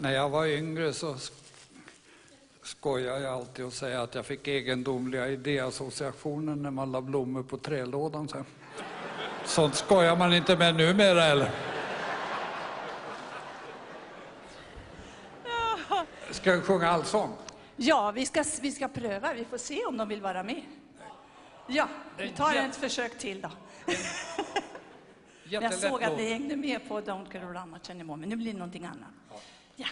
När jag var yngre så sk- skojade jag alltid och säga att jag fick egendomliga idéassociationer när man la blommor på trälådan sen. Sånt skojar man inte med numera eller? Ska vi sjunga allsång? Ja, vi ska, vi ska pröva. Vi får se om de vill vara med. Ja, vi tar ett försök till då. Jag såg att ni hängde med på Don't Get Around Much Anymore, men nu blir det någonting annat. Ja.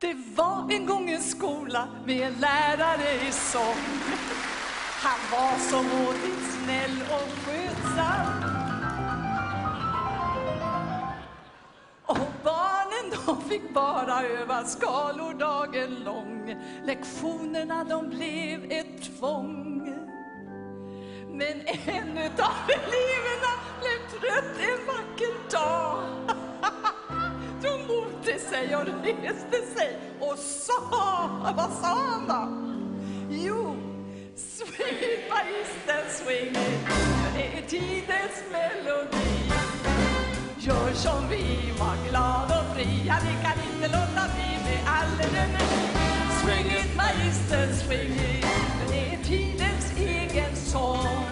Det var en gång en skola med en lärare i sång. Han var så modigt snäll fick bara öva skalor dagen lång. Lektionerna de blev ett tvång. Men en utav eleverna blev trött en vacker dag. Tog mot sig och reste sig och sa, vad sa han då? Jo, swing it magistern, swing det är tidens melodi. Gör som vi, var glada ja vi kan inte låta bli med alldeles energi. Swing it magistern, swing it, det är tidens egen sång.